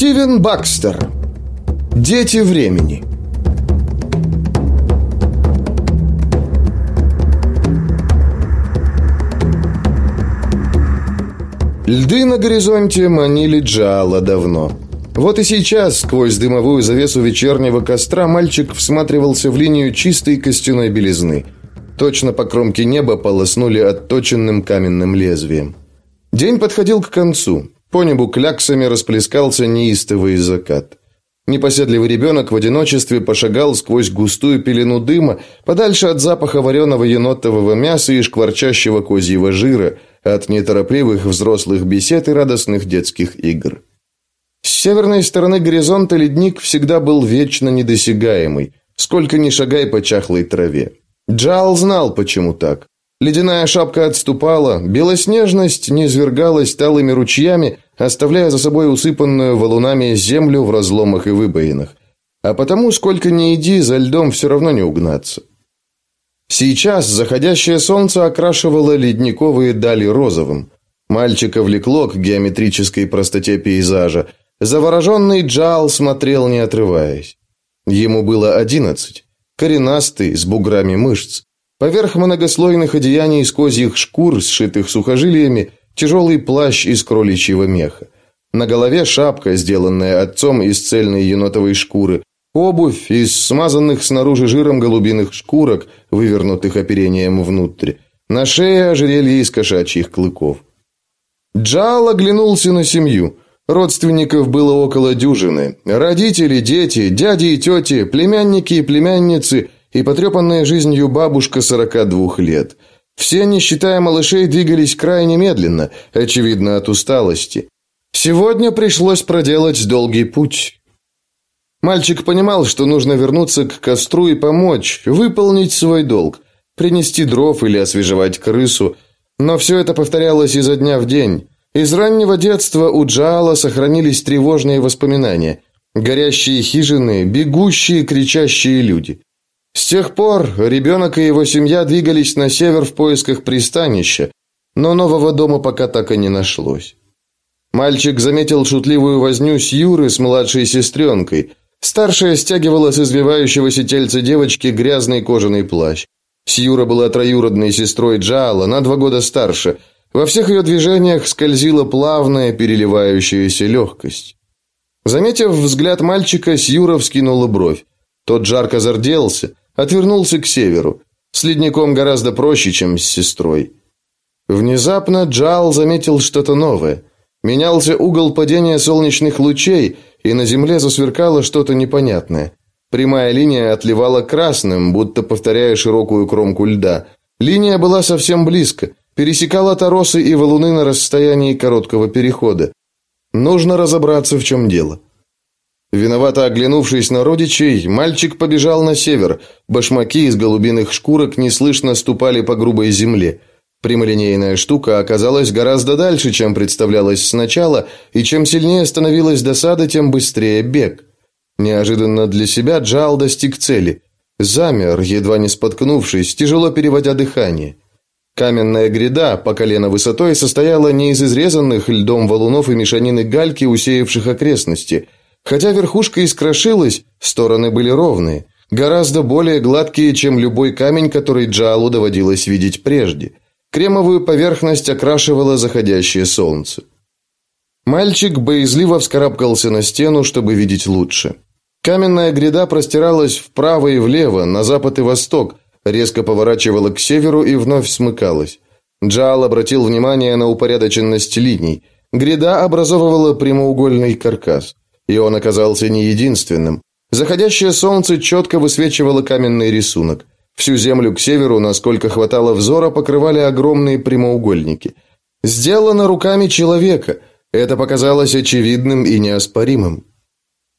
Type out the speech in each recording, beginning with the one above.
Стивен Бакстер. Дети времени. Льды на горизонте манили Джала давно. Вот и сейчас, сквозь дымовую завесу вечернего костра, мальчик всматривался в линию чистой костяной белизны. Точно по кромке неба полоснули отточенным каменным лезвием. День подходил к концу. По небу кляксами расплескался неистовый закат. Непоседливый ребенок в одиночестве пошагал сквозь густую пелену дыма, подальше от запаха вареного енотового мяса и шкварчащего козьего жира, от неторопливых взрослых бесед и радостных детских игр. С северной стороны горизонта ледник всегда был вечно недосягаемый, сколько ни шагай по чахлой траве. Джал знал, почему так. Ледяная шапка отступала, белоснежность низвергалась талыми ручьями, оставляя за собой усыпанную валунами землю в разломах и выбоинах. А потому, сколько ни иди, за льдом все равно не угнаться. Сейчас заходящее солнце окрашивало ледниковые дали розовым. Мальчика влекло к геометрической простоте пейзажа. Завороженный Джал смотрел, не отрываясь. Ему было одиннадцать. Коренастый, с буграми мышц. Поверх многослойных одеяний из козьих шкур, сшитых сухожилиями, тяжелый плащ из кроличьего меха. На голове шапка, сделанная отцом из цельной енотовой шкуры, обувь из смазанных снаружи жиром голубиных шкурок, вывернутых оперением внутрь. На шее ожерелье из кошачьих клыков. Джал оглянулся на семью. Родственников было около дюжины. Родители, дети, дяди и тети, племянники и племянницы – и потрепанная жизнью бабушка 42 лет. Все, не считая малышей, двигались крайне медленно, очевидно от усталости. Сегодня пришлось проделать долгий путь. Мальчик понимал, что нужно вернуться к костру и помочь, выполнить свой долг, принести дров или освежевать крысу, но все это повторялось изо дня в день. Из раннего детства у Джаала сохранились тревожные воспоминания. Горящие хижины, бегущие, кричащие люди. С тех пор ребенок и его семья двигались на север в поисках пристанища, но нового дома пока так и не нашлось. Мальчик заметил шутливую возню с Юры с младшей сестренкой. Старшая стягивала с извивающегося тельца девочки грязный кожаный плащ. Сьюра была троюродной сестрой Джала, на два года старше. Во всех ее движениях скользила плавная, переливающаяся легкость. Заметив взгляд мальчика, Сьюра вскинула бровь. Тот жарко зарделся, отвернулся к северу. С ледником гораздо проще, чем с сестрой. Внезапно Джал заметил что-то новое. Менялся угол падения солнечных лучей, и на земле засверкало что-то непонятное. Прямая линия отливала красным, будто повторяя широкую кромку льда. Линия была совсем близко, пересекала торосы и валуны на расстоянии короткого перехода. Нужно разобраться, в чем дело. Виновато оглянувшись на родичей, мальчик побежал на север. Башмаки из голубиных шкурок неслышно ступали по грубой земле. Прямолинейная штука оказалась гораздо дальше, чем представлялось сначала, и чем сильнее становилась досада, тем быстрее бег. Неожиданно для себя Джал достиг цели. Замер, едва не споткнувшись, тяжело переводя дыхание. Каменная гряда по колено высотой состояла не из изрезанных льдом валунов и мешанины гальки, усеявших окрестности – Хотя верхушка искрошилась, стороны были ровные, гораздо более гладкие, чем любой камень, который Джалу доводилось видеть прежде. Кремовую поверхность окрашивало заходящее солнце. Мальчик боязливо вскарабкался на стену, чтобы видеть лучше. Каменная гряда простиралась вправо и влево, на запад и восток, резко поворачивала к северу и вновь смыкалась. Джал обратил внимание на упорядоченность линий. Гряда образовывала прямоугольный каркас. И он оказался не единственным. Заходящее солнце четко высвечивало каменный рисунок. Всю землю к северу, насколько хватало взора, покрывали огромные прямоугольники. Сделано руками человека. Это показалось очевидным и неоспоримым.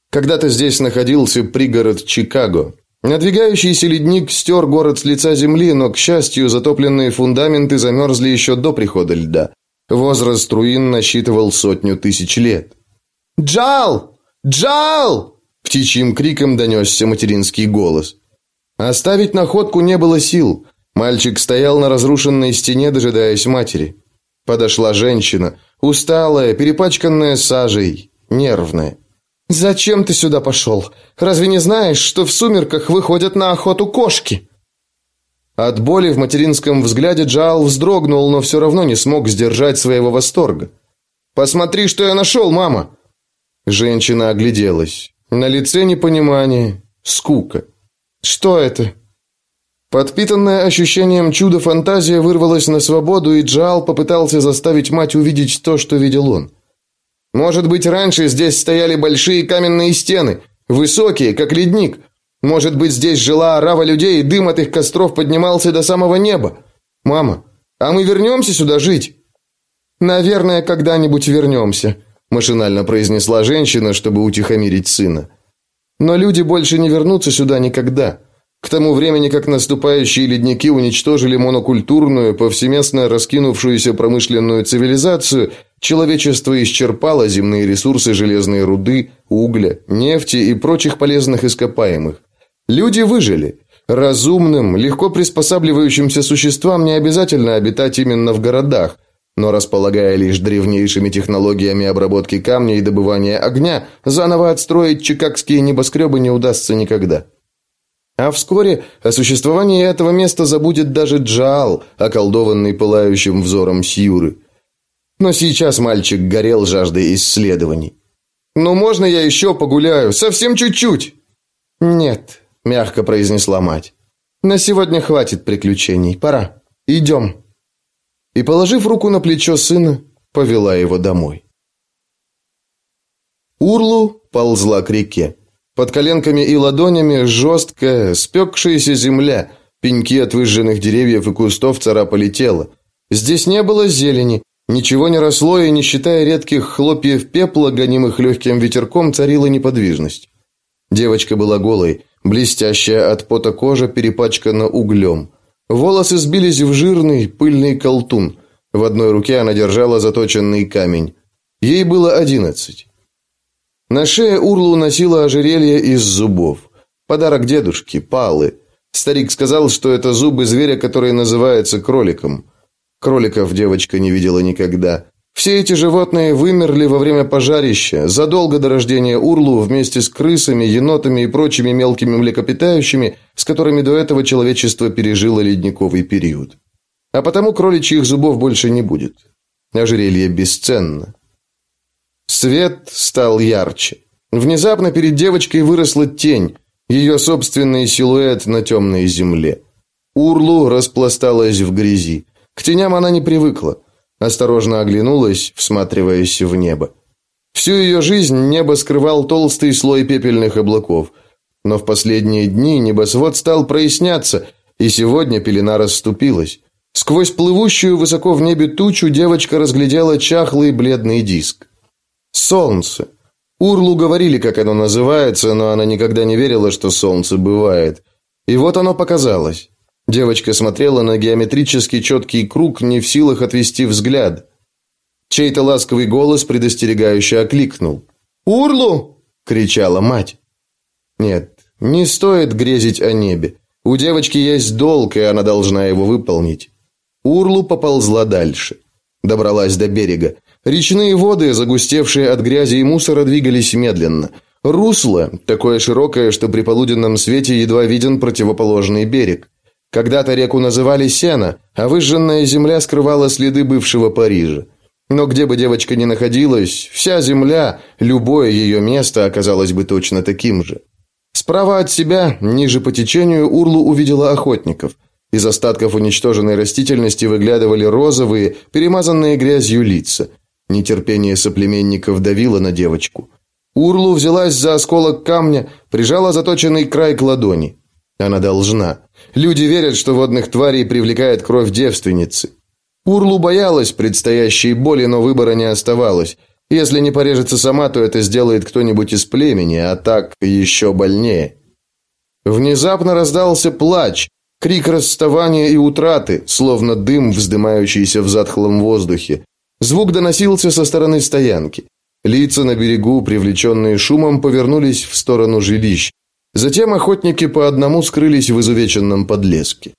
Когда-то здесь находился пригород Чикаго. Надвигающийся ледник стер город с лица земли, но, к счастью, затопленные фундаменты замерзли еще до прихода льда. Возраст руин насчитывал сотню тысяч лет. «Джал!» «Джал!» – птичьим криком донесся материнский голос. Оставить находку не было сил. Мальчик стоял на разрушенной стене, дожидаясь матери. Подошла женщина, усталая, перепачканная сажей, нервная. «Зачем ты сюда пошел? Разве не знаешь, что в сумерках выходят на охоту кошки?» От боли в материнском взгляде Джаал вздрогнул, но все равно не смог сдержать своего восторга. «Посмотри, что я нашел, мама!» Женщина огляделась. На лице непонимание, скука. «Что это?» Подпитанная ощущением чуда фантазия вырвалась на свободу, и Джаал попытался заставить мать увидеть то, что видел он. Может быть, раньше здесь стояли большие каменные стены, высокие, как ледник. Может быть, здесь жила орава людей, и дым от их костров поднимался до самого неба. Мама, а мы вернемся сюда жить? Наверное, когда-нибудь вернемся», – машинально произнесла женщина, чтобы утихомирить сына. Но люди больше не вернутся сюда никогда. К тому времени, как наступающие ледники уничтожили монокультурную, повсеместно раскинувшуюся промышленную цивилизацию, человечество исчерпало земные ресурсы железной руды, угля, нефти и прочих полезных ископаемых. Люди выжили. Разумным, легко приспосабливающимся существам не обязательно обитать именно в городах, но располагая лишь древнейшими технологиями обработки камня и добывания огня, заново отстроить чикагские небоскребы не удастся никогда. А вскоре о существовании этого места забудет даже Джаал, околдованный пылающим взором Сьюры. Но сейчас мальчик горел жаждой исследований. «Ну можно я еще погуляю? Совсем чуть-чуть!» «Нет», – мягко произнесла мать. «На сегодня хватит приключений. Пора. Идем». И, положив руку на плечо сына, повела его домой. Урлу ползла к реке. Под коленками и ладонями жесткая, спекшаяся земля, пеньки от выжженных деревьев и кустов царапали тело. Здесь не было зелени, ничего не росло, и, не считая редких хлопьев пепла, гонимых легким ветерком, царила неподвижность. Девочка была голой, блестящая от пота кожа перепачкана углем. Волосы сбились в жирный, пыльный колтун. В одной руке она держала заточенный камень. Ей было одиннадцать. На шее Урлу носила ожерелье из зубов. Подарок дедушке, палы. Старик сказал, что это зубы зверя, который называется кроликом. Кроликов девочка не видела никогда. Все эти животные вымерли во время пожарища, задолго до рождения Урлу вместе с крысами, енотами и прочими мелкими млекопитающими, с которыми до этого человечество пережило ледниковый период. А потому кроличьих зубов больше не будет. Ожерелье бесценно. Свет стал ярче. Внезапно перед девочкой выросла тень, ее собственный силуэт на темной земле. Урлу распласталась в грязи. К теням она не привыкла. Осторожно оглянулась, всматриваясь в небо. Всю ее жизнь небо скрывал толстый слой пепельных облаков. Но в последние дни небосвод стал проясняться, и сегодня пелена расступилась. Сквозь плывущую высоко в небе тучу девочка разглядела чахлый бледный диск. Солнце. Урлу говорили, как оно называется, но она никогда не верила, что солнце бывает. И вот оно показалось. Девочка смотрела на геометрически четкий круг, не в силах отвести взгляд. Чей-то ласковый голос предостерегающе окликнул. «Урлу!» – кричала мать. Нет, не стоит грезить о небе. У девочки есть долг, и она должна его выполнить. Урлу поползла дальше. Добралась до берега. Речные воды, загустевшие от грязи и мусора, двигались медленно. Русло, такое широкое, что при полуденном свете едва виден противоположный берег. Когда-то реку называли Сена, а выжженная земля скрывала следы бывшего Парижа. Но где бы девочка ни находилась, вся земля, любое ее место оказалось бы точно таким же. Справа от себя, ниже по течению, Урлу увидела охотников. Из остатков уничтоженной растительности выглядывали розовые, перемазанные грязью лица – Нетерпение соплеменников давило на девочку. Урлу взялась за осколок камня, прижала заточенный край к ладони. Она должна. Люди верят, что водных тварей привлекает кровь девственницы. Урлу боялась предстоящей боли, но выбора не оставалось. Если не порежется сама, то это сделает кто-нибудь из племени, а так еще больнее. Внезапно раздался плач, крик расставания и утраты, словно дым, вздымающийся в затхлом воздухе. Звук доносился со стороны стоянки. Лица на берегу, привлеченные шумом, повернулись в сторону жилищ. Затем охотники по одному скрылись в изувеченном подлеске.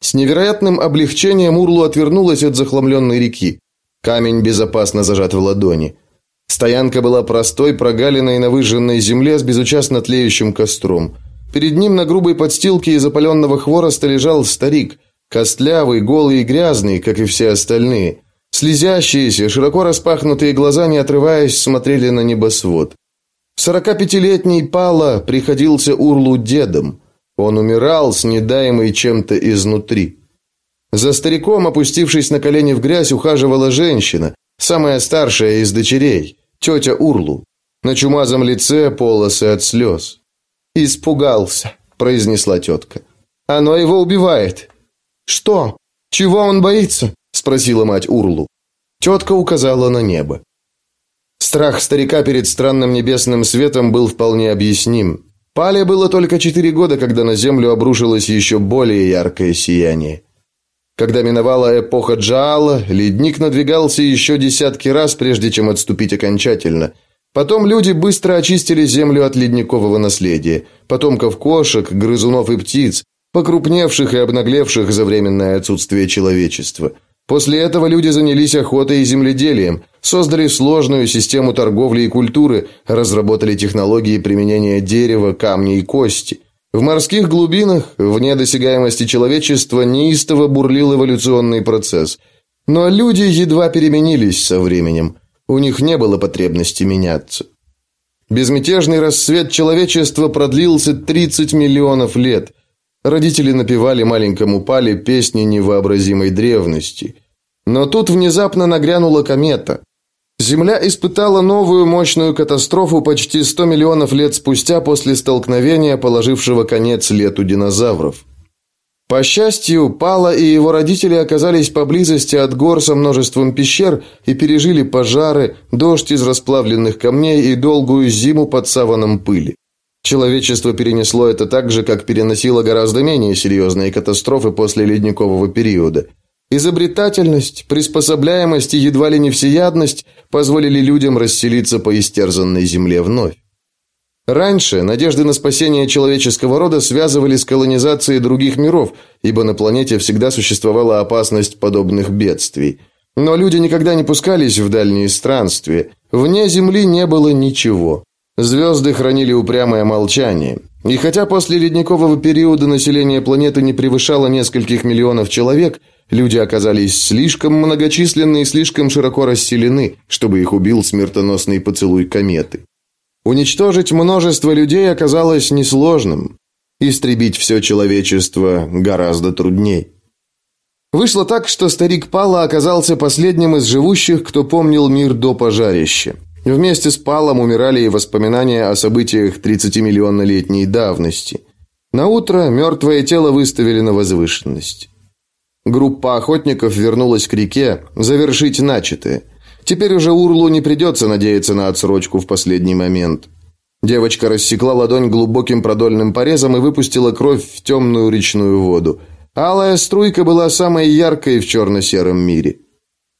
С невероятным облегчением Урлу отвернулась от захламленной реки. Камень безопасно зажат в ладони. Стоянка была простой прогалиной на выжженной земле с безучастно тлеющим костром. Перед ним на грубой подстилке из опаленного хвороста лежал старик, костлявый, голый и грязный, как и все остальные. Слезящиеся, широко распахнутые глаза, не отрываясь, смотрели на небосвод. Сорокапятилетний Пала приходился Урлу дедом. Он умирал, снедаемый чем-то изнутри. За стариком, опустившись на колени в грязь, ухаживала женщина, самая старшая из дочерей, тетя Урлу. На чумазом лице полосы от слез. «Испугался», – произнесла тетка. «Оно его убивает». «Что? Чего он боится?» – спросила мать Урлу. Тетка указала на небо. Страх старика перед странным небесным светом был вполне объясним. Пале было только четыре года, когда на землю обрушилось еще более яркое сияние. Когда миновала эпоха Джаала, ледник надвигался еще десятки раз, прежде чем отступить окончательно. Потом люди быстро очистили землю от ледникового наследия, потомков кошек, грызунов и птиц, покрупневших и обнаглевших за временное отсутствие человечества – После этого люди занялись охотой и земледелием, создали сложную систему торговли и культуры, разработали технологии применения дерева, камня и кости. В морских глубинах, вне досягаемости человечества, неистово бурлил эволюционный процесс. Но люди едва переменились со временем. У них не было потребности меняться. Безмятежный рассвет человечества продлился 30 миллионов лет. Родители напевали маленькому Пале песни невообразимой древности. Но тут внезапно нагрянула комета. Земля испытала новую мощную катастрофу почти 100 миллионов лет спустя после столкновения, положившего конец лету динозавров. По счастью, Пала и его родители оказались поблизости от гор со множеством пещер и пережили пожары, дождь из расплавленных камней и долгую зиму под саваном пыли. Человечество перенесло это так же, как переносило гораздо менее серьезные катастрофы после ледникового периода. Изобретательность, приспособляемость и едва ли не всеядность позволили людям расселиться по истерзанной земле вновь. Раньше надежды на спасение человеческого рода связывали с колонизацией других миров, ибо на планете всегда существовала опасность подобных бедствий. Но люди никогда не пускались в дальние странствия. Вне Земли не было ничего. Звезды хранили упрямое молчание. И хотя после ледникового периода население планеты не превышало нескольких миллионов человек, люди оказались слишком многочисленны и слишком широко расселены, чтобы их убил смертоносный поцелуй кометы. Уничтожить множество людей оказалось несложным. Истребить все человечество гораздо трудней. Вышло так, что старик Пала оказался последним из живущих, кто помнил мир до пожарища. Вместе с Палом умирали и воспоминания о событиях 30-миллионнолетней давности. На утро мертвое тело выставили на возвышенность. Группа охотников вернулась к реке завершить начатое. Теперь уже Урлу не придется надеяться на отсрочку в последний момент. Девочка рассекла ладонь глубоким продольным порезом и выпустила кровь в темную речную воду. Алая струйка была самой яркой в черно-сером мире.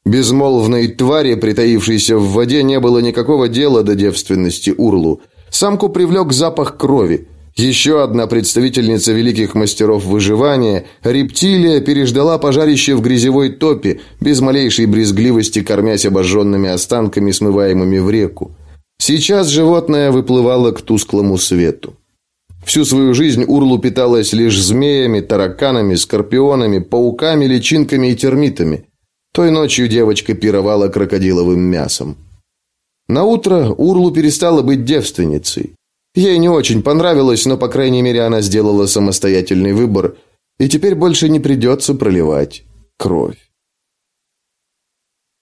Безмолвной твари, притаившейся в воде, не было никакого дела до девственности Урлу. Самку привлек запах крови. Еще одна представительница великих мастеров выживания, рептилия, переждала пожарище в грязевой топе, без малейшей брезгливости кормясь обожженными останками, смываемыми в реку. Сейчас животное выплывало к тусклому свету. Всю свою жизнь Урлу питалась лишь змеями, тараканами, скорпионами, пауками, личинками и термитами. Той ночью девочка пировала крокодиловым мясом. На утро Урлу перестала быть девственницей. Ей не очень понравилось, но по крайней мере она сделала самостоятельный выбор, и теперь больше не придется проливать кровь.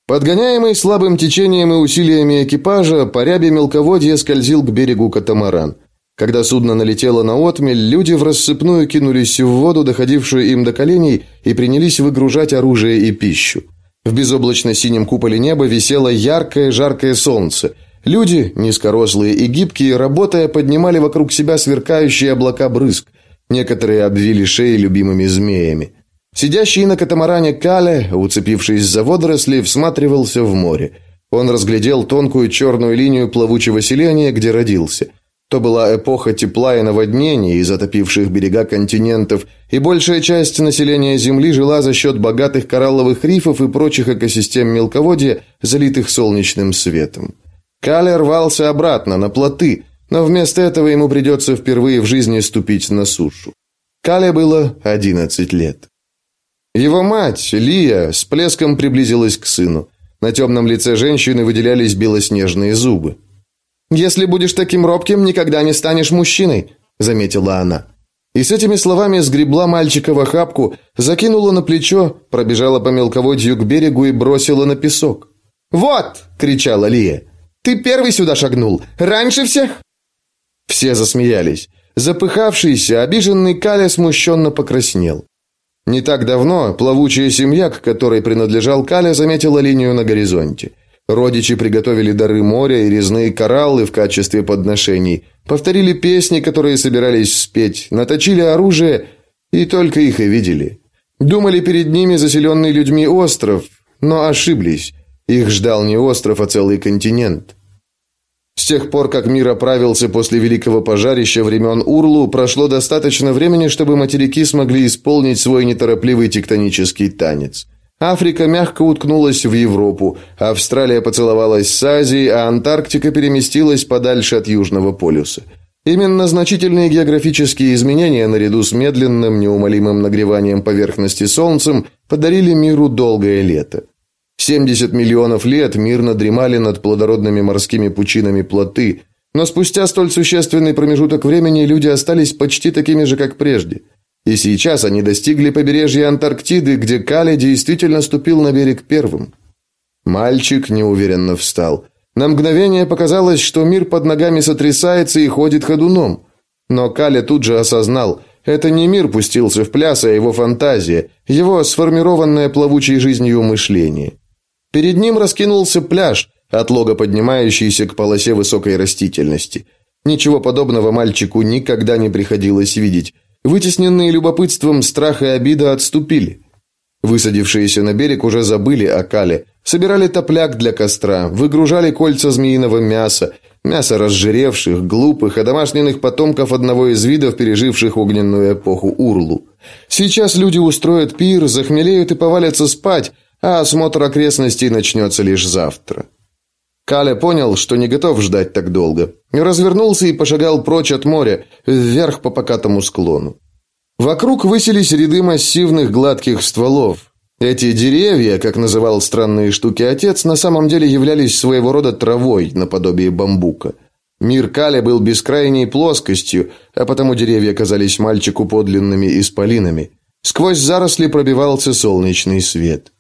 Подгоняемый слабым течением и усилиями экипажа, по рябе мелководья скользил к берегу катамаран. Когда судно налетело на отмель, люди в рассыпную кинулись в воду, доходившую им до коленей, и принялись выгружать оружие и пищу. В безоблачно-синем куполе неба висело яркое, жаркое солнце. Люди, низкорослые и гибкие, работая, поднимали вокруг себя сверкающие облака брызг. Некоторые обвили шеи любимыми змеями. Сидящий на катамаране Кале, уцепившись за водоросли, всматривался в море. Он разглядел тонкую черную линию плавучего селения, где родился – то была эпоха тепла и наводнений, затопивших берега континентов, и большая часть населения Земли жила за счет богатых коралловых рифов и прочих экосистем мелководья, залитых солнечным светом. Кале рвался обратно, на плоты, но вместо этого ему придется впервые в жизни ступить на сушу. Кале было 11 лет. Его мать, Лия, с плеском приблизилась к сыну. На темном лице женщины выделялись белоснежные зубы. «Если будешь таким робким, никогда не станешь мужчиной», — заметила она. И с этими словами сгребла мальчика в охапку, закинула на плечо, пробежала по мелководью к берегу и бросила на песок. «Вот!» — кричала Лия. «Ты первый сюда шагнул! Раньше всех!» Все засмеялись. Запыхавшийся, обиженный Каля смущенно покраснел. Не так давно плавучая семья, к которой принадлежал Каля, заметила линию на горизонте. Родичи приготовили дары моря и резные кораллы в качестве подношений, повторили песни, которые собирались спеть, наточили оружие и только их и видели. Думали перед ними заселенный людьми остров, но ошиблись. Их ждал не остров, а целый континент. С тех пор, как мир оправился после великого пожарища времен Урлу, прошло достаточно времени, чтобы материки смогли исполнить свой неторопливый тектонический танец. Африка мягко уткнулась в Европу, Австралия поцеловалась с Азией, а Антарктика переместилась подальше от Южного полюса. Именно значительные географические изменения наряду с медленным, неумолимым нагреванием поверхности Солнцем подарили миру долгое лето. 70 миллионов лет мирно дремали над плодородными морскими пучинами плоты, но спустя столь существенный промежуток времени люди остались почти такими же, как прежде. И сейчас они достигли побережья Антарктиды, где Кали действительно ступил на берег первым. Мальчик неуверенно встал. На мгновение показалось, что мир под ногами сотрясается и ходит ходуном. Но Кали тут же осознал, это не мир пустился в пляс, а его фантазия, его сформированное плавучей жизнью мышление. Перед ним раскинулся пляж, от лога поднимающийся к полосе высокой растительности. Ничего подобного мальчику никогда не приходилось видеть. Вытесненные любопытством страх и обида отступили. Высадившиеся на берег уже забыли о кале, собирали топляк для костра, выгружали кольца змеиного мяса, мясо разжиревших, глупых, одомашненных потомков одного из видов, переживших огненную эпоху Урлу. Сейчас люди устроят пир, захмелеют и повалятся спать, а осмотр окрестностей начнется лишь завтра. Каля понял, что не готов ждать так долго. Развернулся и пошагал прочь от моря, вверх по покатому склону. Вокруг высились ряды массивных гладких стволов. Эти деревья, как называл странные штуки отец, на самом деле являлись своего рода травой, наподобие бамбука. Мир Каля был бескрайней плоскостью, а потому деревья казались мальчику подлинными исполинами. Сквозь заросли пробивался солнечный свет.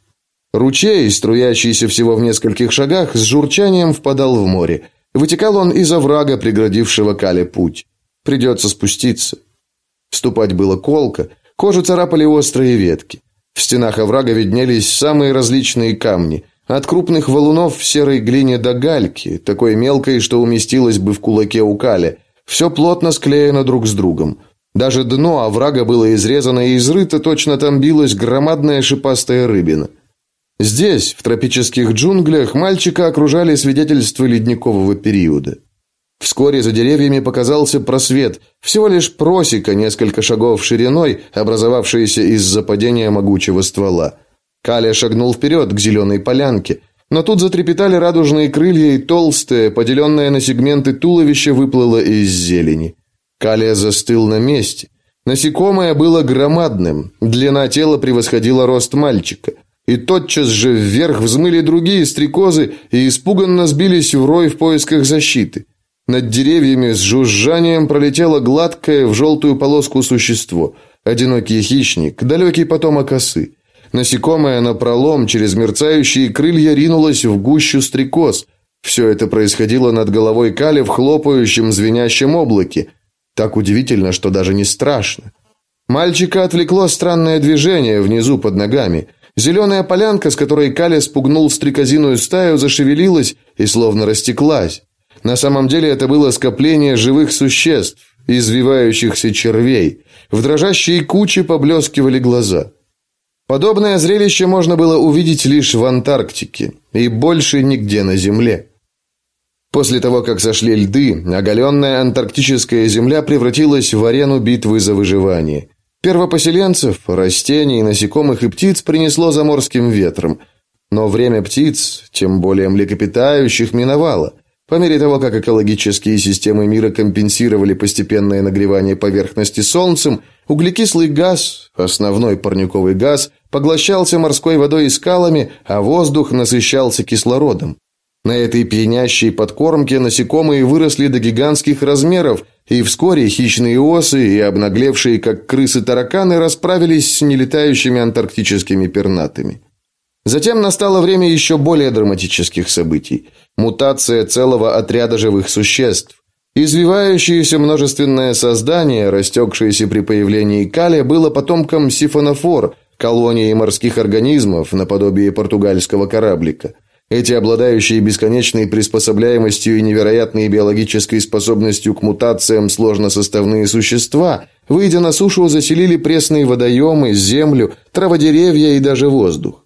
Ручей, струящийся всего в нескольких шагах, с журчанием впадал в море. Вытекал он из оврага, преградившего Кале путь. Придется спуститься. Ступать было колко, кожу царапали острые ветки. В стенах оврага виднелись самые различные камни, от крупных валунов в серой глине до гальки, такой мелкой, что уместилась бы в кулаке у Кали. Все плотно склеено друг с другом. Даже дно оврага было изрезано и изрыто, точно там билась громадная шипастая рыбина. Здесь, в тропических джунглях, мальчика окружали свидетельства ледникового периода. Вскоре за деревьями показался просвет, всего лишь просека, несколько шагов шириной, образовавшаяся из-за падения могучего ствола. Каля шагнул вперед к зеленой полянке, но тут затрепетали радужные крылья, и толстое, поделенное на сегменты туловище выплыло из зелени. Калия застыл на месте. Насекомое было громадным, длина тела превосходила рост мальчика – и тотчас же вверх взмыли другие стрекозы и испуганно сбились в рой в поисках защиты. Над деревьями с жужжанием пролетело гладкое в желтую полоску существо. Одинокий хищник, далекий потомок осы. Насекомое напролом через мерцающие крылья ринулось в гущу стрекоз. Все это происходило над головой Кали в хлопающем звенящем облаке. Так удивительно, что даже не страшно. Мальчика отвлекло странное движение внизу под ногами. Зеленая полянка, с которой Каля спугнул стрекозиную стаю, зашевелилась и словно растеклась. На самом деле это было скопление живых существ, извивающихся червей. В дрожащей куче поблескивали глаза. Подобное зрелище можно было увидеть лишь в Антарктике и больше нигде на Земле. После того, как сошли льды, оголенная антарктическая земля превратилась в арену битвы за выживание. Первопоселенцев, растений, насекомых и птиц принесло заморским ветром. Но время птиц, тем более млекопитающих, миновало. По мере того, как экологические системы мира компенсировали постепенное нагревание поверхности солнцем, углекислый газ, основной парниковый газ, поглощался морской водой и скалами, а воздух насыщался кислородом. На этой пьянящей подкормке насекомые выросли до гигантских размеров, и вскоре хищные осы и обнаглевшие, как крысы тараканы, расправились с нелетающими антарктическими пернатыми. Затем настало время еще более драматических событий. Мутация целого отряда живых существ. Извивающееся множественное создание, растекшееся при появлении калия, было потомком сифонофор, колонии морских организмов, наподобие португальского кораблика. Эти обладающие бесконечной приспособляемостью и невероятной биологической способностью к мутациям сложносоставные существа, выйдя на сушу, заселили пресные водоемы, землю, траводеревья и даже воздух.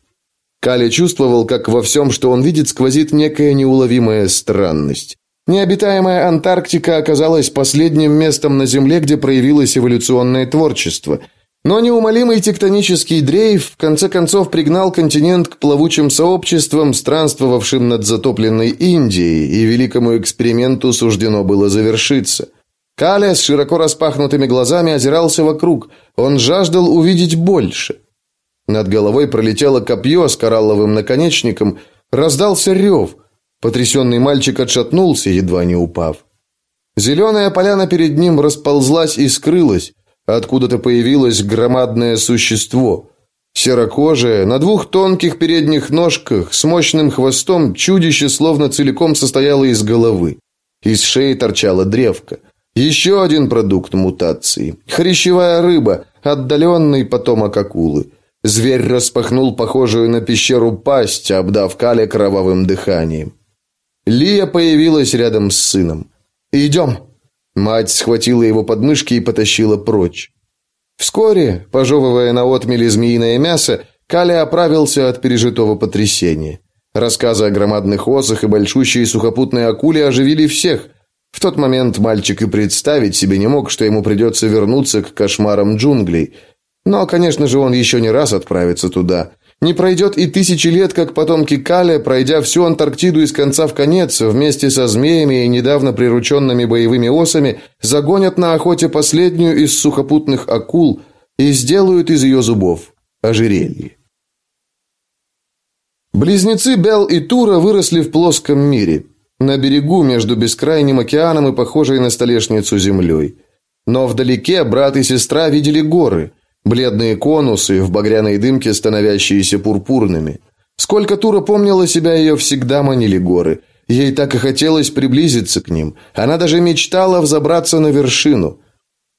Кали чувствовал, как во всем, что он видит, сквозит некая неуловимая странность. Необитаемая Антарктика оказалась последним местом на Земле, где проявилось эволюционное творчество. Но неумолимый тектонический дрейф в конце концов пригнал континент к плавучим сообществам, странствовавшим над затопленной Индией, и великому эксперименту суждено было завершиться. Каля с широко распахнутыми глазами озирался вокруг. Он жаждал увидеть больше – над головой пролетело копье с коралловым наконечником, раздался рев. Потрясенный мальчик отшатнулся, едва не упав. Зеленая поляна перед ним расползлась и скрылась. Откуда-то появилось громадное существо. Серокожее, на двух тонких передних ножках, с мощным хвостом, чудище словно целиком состояло из головы. Из шеи торчала древко. Еще один продукт мутации. Хрящевая рыба, отдаленный потомок акулы. Зверь распахнул похожую на пещеру пасть, обдав Кале кровавым дыханием. Лия появилась рядом с сыном. «Идем!» Мать схватила его подмышки и потащила прочь. Вскоре, пожевывая на отмеле змеиное мясо, Каля оправился от пережитого потрясения. Рассказы о громадных осах и большущей сухопутной акуле оживили всех. В тот момент мальчик и представить себе не мог, что ему придется вернуться к кошмарам джунглей – но, конечно же, он еще не раз отправится туда. Не пройдет и тысячи лет, как потомки Каля, пройдя всю Антарктиду из конца в конец, вместе со змеями и недавно прирученными боевыми осами, загонят на охоте последнюю из сухопутных акул и сделают из ее зубов ожерелье. Близнецы Бел и Тура выросли в плоском мире, на берегу между бескрайним океаном и похожей на столешницу землей. Но вдалеке брат и сестра видели горы – Бледные конусы в багряной дымке, становящиеся пурпурными. Сколько Тура помнила себя, ее всегда манили горы. Ей так и хотелось приблизиться к ним. Она даже мечтала взобраться на вершину.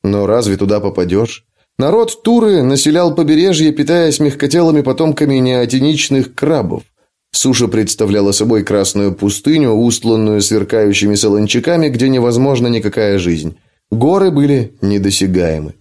Но разве туда попадешь? Народ Туры населял побережье, питаясь мягкотелыми потомками неотиничных крабов. Суша представляла собой красную пустыню, устланную сверкающими солончаками, где невозможна никакая жизнь. Горы были недосягаемы.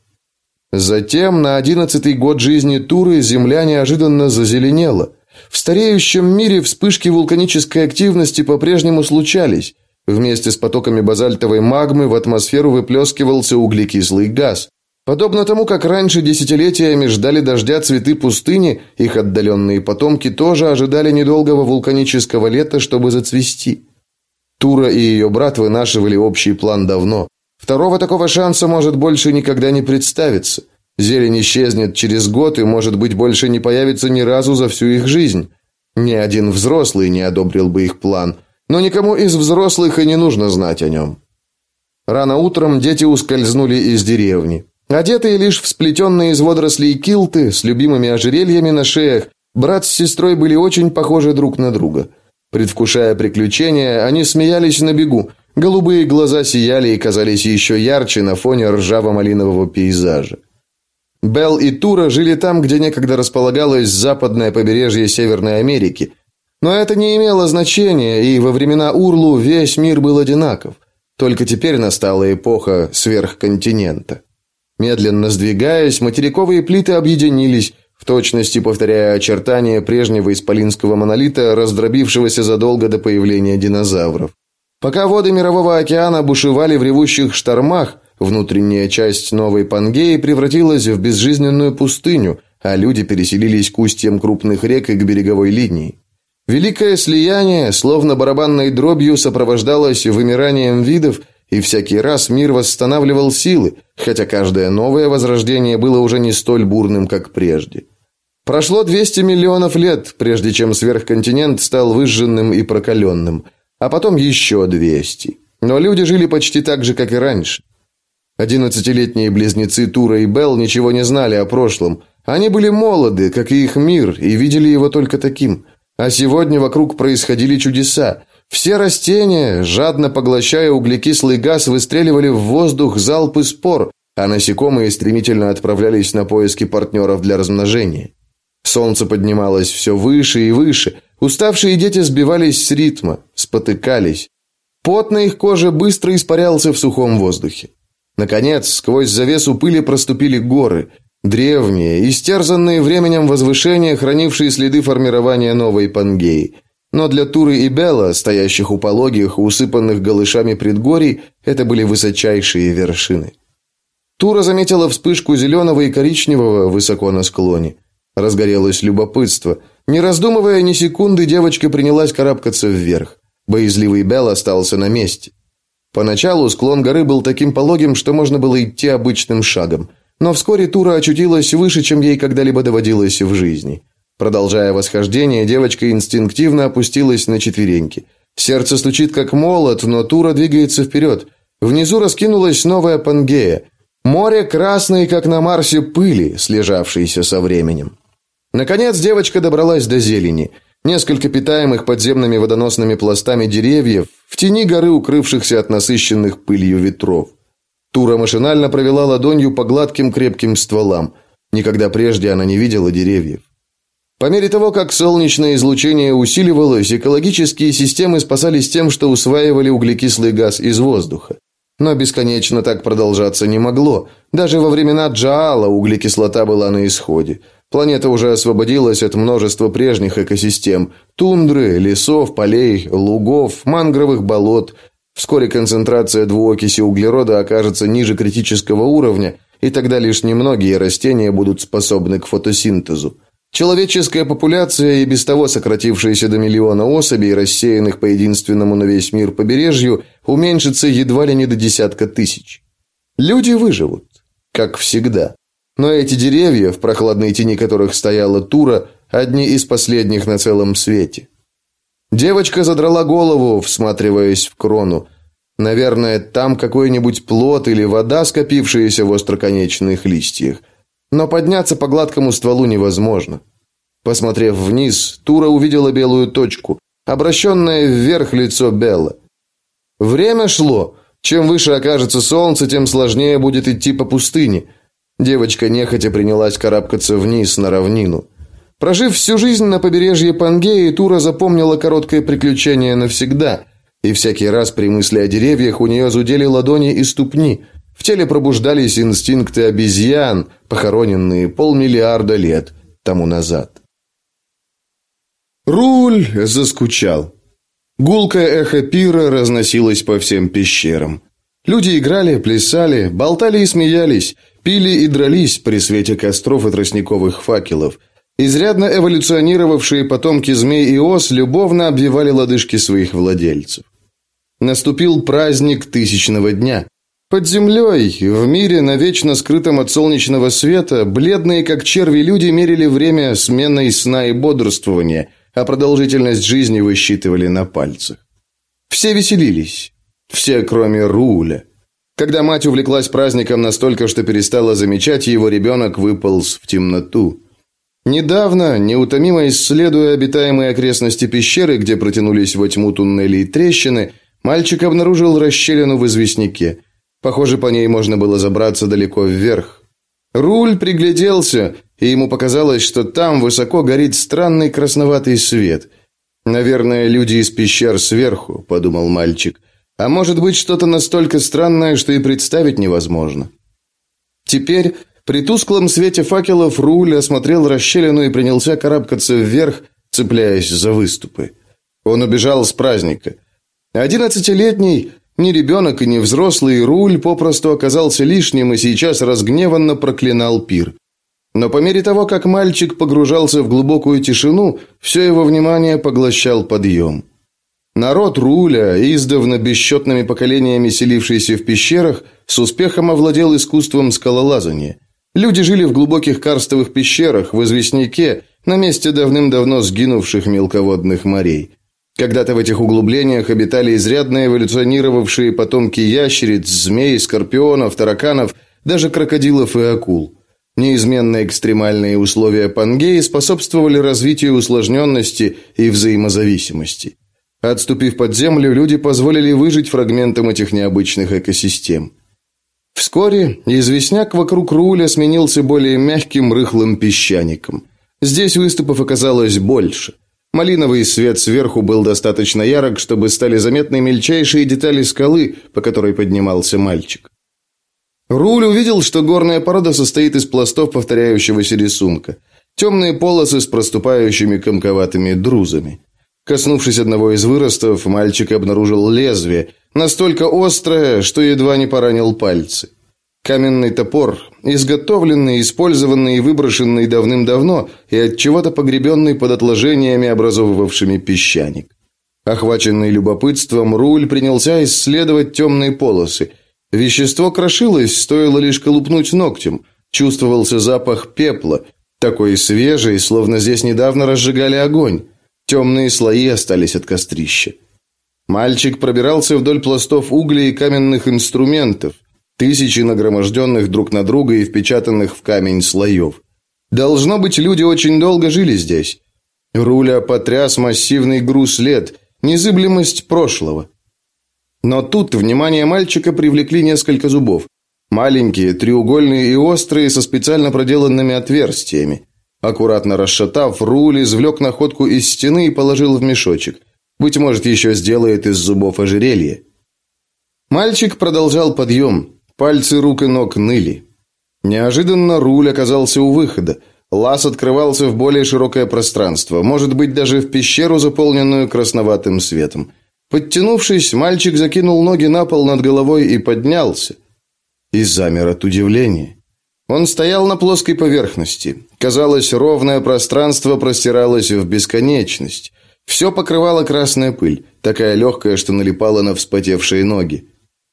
Затем, на одиннадцатый год жизни Туры, земля неожиданно зазеленела. В стареющем мире вспышки вулканической активности по-прежнему случались. Вместе с потоками базальтовой магмы в атмосферу выплескивался углекислый газ. Подобно тому, как раньше десятилетиями ждали дождя цветы пустыни, их отдаленные потомки тоже ожидали недолгого вулканического лета, чтобы зацвести. Тура и ее брат вынашивали общий план давно. Второго такого шанса может больше никогда не представиться. Зелень исчезнет через год и, может быть, больше не появится ни разу за всю их жизнь. Ни один взрослый не одобрил бы их план, но никому из взрослых и не нужно знать о нем. Рано утром дети ускользнули из деревни. Одетые лишь в сплетенные из водорослей килты с любимыми ожерельями на шеях, брат с сестрой были очень похожи друг на друга. Предвкушая приключения, они смеялись на бегу, Голубые глаза сияли и казались еще ярче на фоне ржаво-малинового пейзажа. Белл и Тура жили там, где некогда располагалось западное побережье Северной Америки. Но это не имело значения, и во времена Урлу весь мир был одинаков. Только теперь настала эпоха сверхконтинента. Медленно сдвигаясь, материковые плиты объединились, в точности повторяя очертания прежнего исполинского монолита, раздробившегося задолго до появления динозавров. Пока воды Мирового океана бушевали в ревущих штормах, внутренняя часть Новой Пангеи превратилась в безжизненную пустыню, а люди переселились к устьям крупных рек и к береговой линии. Великое слияние, словно барабанной дробью, сопровождалось вымиранием видов, и всякий раз мир восстанавливал силы, хотя каждое новое возрождение было уже не столь бурным, как прежде. Прошло 200 миллионов лет, прежде чем сверхконтинент стал выжженным и прокаленным, а потом еще 200. Но люди жили почти так же, как и раньше. Одиннадцатилетние близнецы Тура и Белл ничего не знали о прошлом. Они были молоды, как и их мир, и видели его только таким. А сегодня вокруг происходили чудеса. Все растения, жадно поглощая углекислый газ, выстреливали в воздух залпы спор, а насекомые стремительно отправлялись на поиски партнеров для размножения. Солнце поднималось все выше и выше. Уставшие дети сбивались с ритма, спотыкались. Пот на их коже быстро испарялся в сухом воздухе. Наконец, сквозь завесу пыли проступили горы, древние, истерзанные временем возвышения, хранившие следы формирования новой Пангеи. Но для Туры и Бела, стоящих у пологих, усыпанных голышами предгорий, это были высочайшие вершины. Тура заметила вспышку зеленого и коричневого высоко на склоне. Разгорелось любопытство. Не раздумывая ни секунды, девочка принялась карабкаться вверх. Боязливый Белл остался на месте. Поначалу склон горы был таким пологим, что можно было идти обычным шагом. Но вскоре Тура очутилась выше, чем ей когда-либо доводилось в жизни. Продолжая восхождение, девочка инстинктивно опустилась на четвереньки. Сердце стучит как молот, но Тура двигается вперед. Внизу раскинулась новая Пангея. Море красное, как на Марсе пыли, слежавшейся со временем. Наконец девочка добралась до зелени. Несколько питаемых подземными водоносными пластами деревьев в тени горы, укрывшихся от насыщенных пылью ветров. Тура машинально провела ладонью по гладким крепким стволам. Никогда прежде она не видела деревьев. По мере того, как солнечное излучение усиливалось, экологические системы спасались тем, что усваивали углекислый газ из воздуха. Но бесконечно так продолжаться не могло. Даже во времена Джаала углекислота была на исходе. Планета уже освободилась от множества прежних экосистем: тундры, лесов, полей, лугов, мангровых болот. Вскоре концентрация двуокиси углерода окажется ниже критического уровня, и тогда лишь немногие растения будут способны к фотосинтезу. Человеческая популяция, и без того сократившаяся до миллиона особей, рассеянных по единственному на весь мир побережью, уменьшится едва ли не до десятка тысяч. Люди выживут, как всегда. Но эти деревья, в прохладной тени которых стояла Тура, одни из последних на целом свете. Девочка задрала голову, всматриваясь в крону. Наверное, там какой-нибудь плод или вода, скопившаяся в остроконечных листьях. Но подняться по гладкому стволу невозможно. Посмотрев вниз, Тура увидела белую точку, обращенное вверх лицо Белла. Время шло. Чем выше окажется солнце, тем сложнее будет идти по пустыне – Девочка нехотя принялась карабкаться вниз на равнину. Прожив всю жизнь на побережье Пангеи, Тура запомнила короткое приключение навсегда, и всякий раз при мысли о деревьях у нее зудели ладони и ступни. В теле пробуждались инстинкты обезьян, похороненные полмиллиарда лет тому назад. Руль заскучал. Гулкое эхо пира разносилось по всем пещерам. Люди играли, плясали, болтали и смеялись, пили и дрались при свете костров и тростниковых факелов. Изрядно эволюционировавшие потомки змей и ос любовно обвивали лодыжки своих владельцев. Наступил праздник тысячного дня. Под землей, в мире, навечно скрытом от солнечного света, бледные как черви люди мерили время сменой сна и бодрствования, а продолжительность жизни высчитывали на пальцах. Все веселились. Все, кроме Руля. Когда мать увлеклась праздником настолько, что перестала замечать, его ребенок выполз в темноту. Недавно, неутомимо исследуя обитаемые окрестности пещеры, где протянулись во тьму туннели и трещины, мальчик обнаружил расщелину в известняке. Похоже, по ней можно было забраться далеко вверх. Руль пригляделся, и ему показалось, что там высоко горит странный красноватый свет. «Наверное, люди из пещер сверху», — подумал мальчик. А может быть, что-то настолько странное, что и представить невозможно. Теперь, при тусклом свете факелов, Руль осмотрел расщелину и принялся карабкаться вверх, цепляясь за выступы. Он убежал с праздника. Одиннадцатилетний, ни ребенок и ни взрослый Руль попросту оказался лишним и сейчас разгневанно проклинал пир. Но по мере того, как мальчик погружался в глубокую тишину, все его внимание поглощал подъем. Народ Руля, издавна бесчетными поколениями селившийся в пещерах, с успехом овладел искусством скалолазания. Люди жили в глубоких карстовых пещерах, в известняке, на месте давным-давно сгинувших мелководных морей. Когда-то в этих углублениях обитали изрядно эволюционировавшие потомки ящериц, змей, скорпионов, тараканов, даже крокодилов и акул. Неизменные экстремальные условия Пангеи способствовали развитию усложненности и взаимозависимости. Отступив под землю, люди позволили выжить фрагментам этих необычных экосистем. Вскоре известняк вокруг руля сменился более мягким рыхлым песчаником. Здесь выступов оказалось больше. Малиновый свет сверху был достаточно ярок, чтобы стали заметны мельчайшие детали скалы, по которой поднимался мальчик. Руль увидел, что горная порода состоит из пластов повторяющегося рисунка. Темные полосы с проступающими комковатыми друзами. Коснувшись одного из выростов, мальчик обнаружил лезвие, настолько острое, что едва не поранил пальцы. Каменный топор, изготовленный, использованный и выброшенный давным-давно и от чего-то погребенный под отложениями, образовывавшими песчаник. Охваченный любопытством, Руль принялся исследовать темные полосы. Вещество крошилось, стоило лишь колупнуть ногтем. Чувствовался запах пепла, такой свежий, словно здесь недавно разжигали огонь. Темные слои остались от кострища. Мальчик пробирался вдоль пластов угля и каменных инструментов, тысячи нагроможденных друг на друга и впечатанных в камень слоев. Должно быть, люди очень долго жили здесь. Руля потряс массивный груз лет, незыблемость прошлого. Но тут внимание мальчика привлекли несколько зубов. Маленькие, треугольные и острые, со специально проделанными отверстиями. Аккуратно расшатав, руль извлек находку из стены и положил в мешочек. Быть может, еще сделает из зубов ожерелье. Мальчик продолжал подъем. Пальцы рук и ног ныли. Неожиданно руль оказался у выхода. Лаз открывался в более широкое пространство, может быть, даже в пещеру, заполненную красноватым светом. Подтянувшись, мальчик закинул ноги на пол над головой и поднялся. И замер от удивления. Он стоял на плоской поверхности. Казалось, ровное пространство простиралось в бесконечность. Все покрывала красная пыль, такая легкая, что налипала на вспотевшие ноги.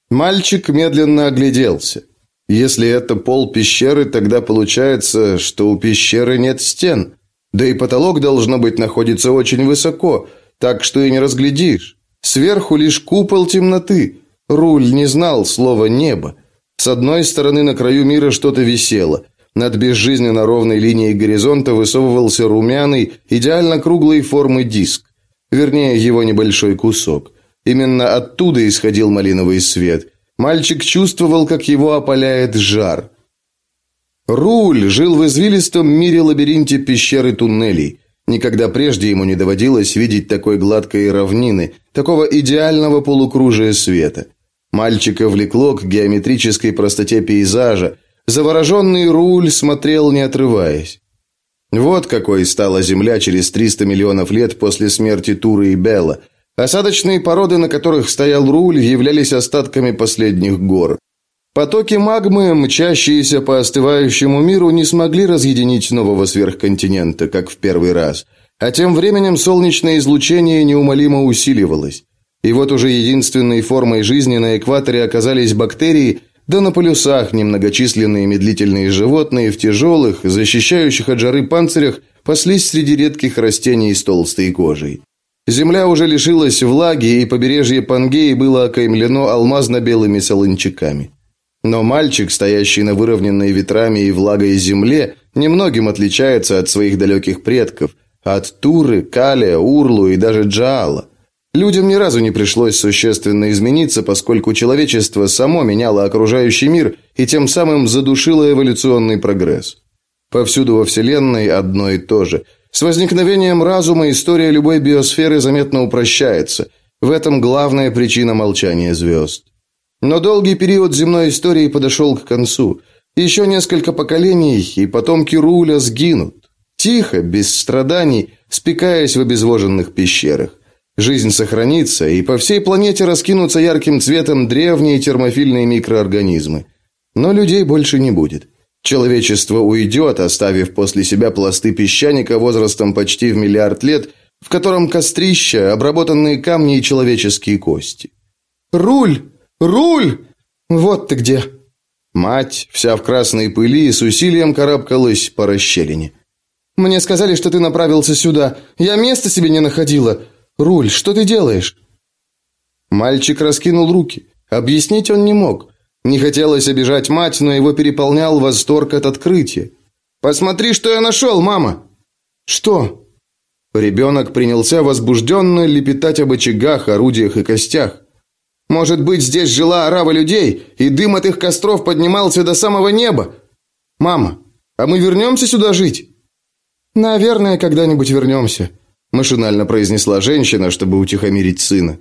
Мальчик медленно огляделся. Если это пол пещеры, тогда получается, что у пещеры нет стен. Да и потолок, должно быть, находится очень высоко, так что и не разглядишь. Сверху лишь купол темноты. Руль не знал слова «небо». С одной стороны на краю мира что-то висело. Над безжизненно ровной линией горизонта высовывался румяный, идеально круглой формы диск. Вернее, его небольшой кусок. Именно оттуда исходил малиновый свет. Мальчик чувствовал, как его опаляет жар. Руль жил в извилистом мире-лабиринте пещер и туннелей. Никогда прежде ему не доводилось видеть такой гладкой равнины, такого идеального полукружия света. Мальчика влекло к геометрической простоте пейзажа. Завороженный руль смотрел, не отрываясь. Вот какой стала Земля через 300 миллионов лет после смерти Туры и Белла. Осадочные породы, на которых стоял руль, являлись остатками последних гор. Потоки магмы, мчащиеся по остывающему миру, не смогли разъединить нового сверхконтинента, как в первый раз. А тем временем солнечное излучение неумолимо усиливалось. И вот уже единственной формой жизни на экваторе оказались бактерии, да на полюсах немногочисленные медлительные животные в тяжелых, защищающих от жары панцирях паслись среди редких растений с толстой кожей. Земля уже лишилась влаги, и побережье Пангеи было окаймлено алмазно-белыми солончаками. Но мальчик, стоящий на выровненной ветрами и влагой земле, немногим отличается от своих далеких предков, от Туры, Калия, Урлу и даже Джаала – Людям ни разу не пришлось существенно измениться, поскольку человечество само меняло окружающий мир и тем самым задушило эволюционный прогресс. Повсюду во Вселенной одно и то же. С возникновением разума история любой биосферы заметно упрощается. В этом главная причина молчания звезд. Но долгий период земной истории подошел к концу. Еще несколько поколений, и потомки Руля сгинут. Тихо, без страданий, спекаясь в обезвоженных пещерах. Жизнь сохранится, и по всей планете раскинутся ярким цветом древние термофильные микроорганизмы. Но людей больше не будет. Человечество уйдет, оставив после себя пласты песчаника возрастом почти в миллиард лет, в котором кострища, обработанные камни и человеческие кости. «Руль! Руль! Вот ты где!» Мать, вся в красной пыли, с усилием карабкалась по расщелине. «Мне сказали, что ты направился сюда. Я места себе не находила. Руль, что ты делаешь?» Мальчик раскинул руки. Объяснить он не мог. Не хотелось обижать мать, но его переполнял восторг от открытия. «Посмотри, что я нашел, мама!» «Что?» Ребенок принялся возбужденно лепетать об очагах, орудиях и костях. «Может быть, здесь жила орава людей, и дым от их костров поднимался до самого неба? Мама, а мы вернемся сюда жить?» «Наверное, когда-нибудь вернемся», – машинально произнесла женщина, чтобы утихомирить сына.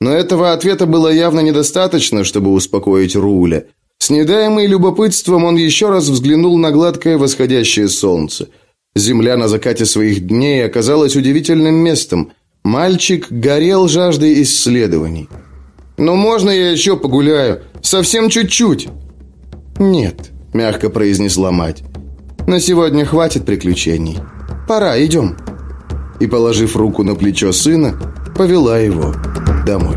Но этого ответа было явно недостаточно, чтобы успокоить Руля. С недаемой любопытством он еще раз взглянул на гладкое восходящее солнце. Земля на закате своих дней оказалась удивительным местом. Мальчик горел жаждой исследований. «Но можно я еще погуляю? Совсем чуть-чуть?» «Нет», – мягко произнесла мать. «На сегодня хватит приключений. Пора, идем». И, положив руку на плечо сына, повела его домой.